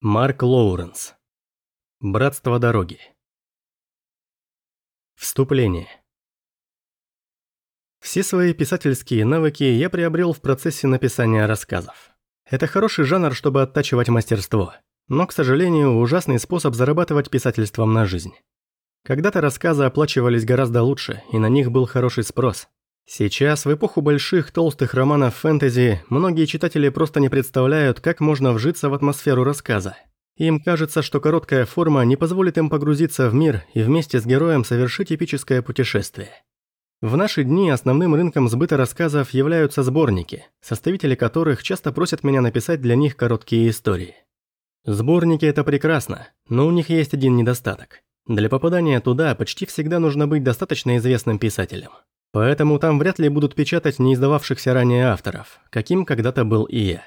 Марк Лоуренс. Братство дороги. Вступление. Все свои писательские навыки я приобрел в процессе написания рассказов. Это хороший жанр, чтобы оттачивать мастерство, но, к сожалению, ужасный способ зарабатывать писательством на жизнь. Когда-то рассказы оплачивались гораздо лучше, и на них был хороший спрос. Сейчас, в эпоху больших толстых романов фэнтези, многие читатели просто не представляют, как можно вжиться в атмосферу рассказа. Им кажется, что короткая форма не позволит им погрузиться в мир и вместе с героем совершить эпическое путешествие. В наши дни основным рынком сбыта рассказов являются сборники, составители которых часто просят меня написать для них короткие истории. Сборники – это прекрасно, но у них есть один недостаток. Для попадания туда почти всегда нужно быть достаточно известным писателем. Поэтому там вряд ли будут печатать не издававшихся ранее авторов, каким когда-то был и я.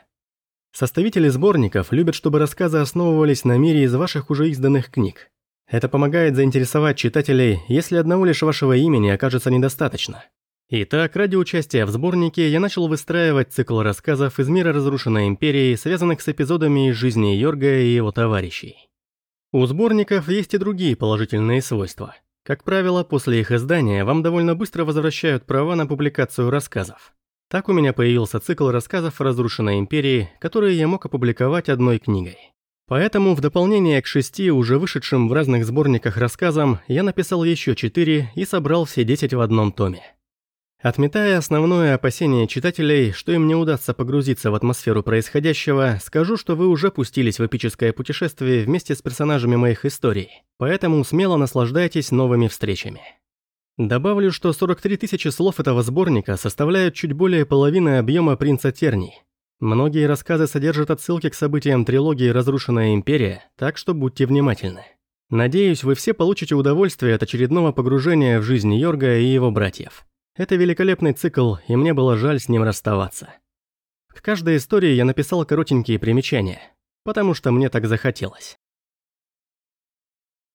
Составители сборников любят, чтобы рассказы основывались на мире из ваших уже изданных книг. Это помогает заинтересовать читателей, если одного лишь вашего имени окажется недостаточно. Итак, ради участия в сборнике я начал выстраивать цикл рассказов из мира разрушенной империи, связанных с эпизодами из жизни Йорга и его товарищей. У сборников есть и другие положительные свойства – как правило, после их издания вам довольно быстро возвращают права на публикацию рассказов. Так у меня появился цикл рассказов о разрушенной империи, которые я мог опубликовать одной книгой. Поэтому в дополнение к шести уже вышедшим в разных сборниках рассказам, я написал еще четыре и собрал все десять в одном томе. Отметая основное опасение читателей, что им не удастся погрузиться в атмосферу происходящего, скажу, что вы уже пустились в эпическое путешествие вместе с персонажами моих историй, поэтому смело наслаждайтесь новыми встречами. Добавлю, что 43 тысячи слов этого сборника составляют чуть более половины объема «Принца Терний». Многие рассказы содержат отсылки к событиям трилогии «Разрушенная империя», так что будьте внимательны. Надеюсь, вы все получите удовольствие от очередного погружения в жизнь Йорга и его братьев. Это великолепный цикл, и мне было жаль с ним расставаться. К каждой истории я написал коротенькие примечания, потому что мне так захотелось.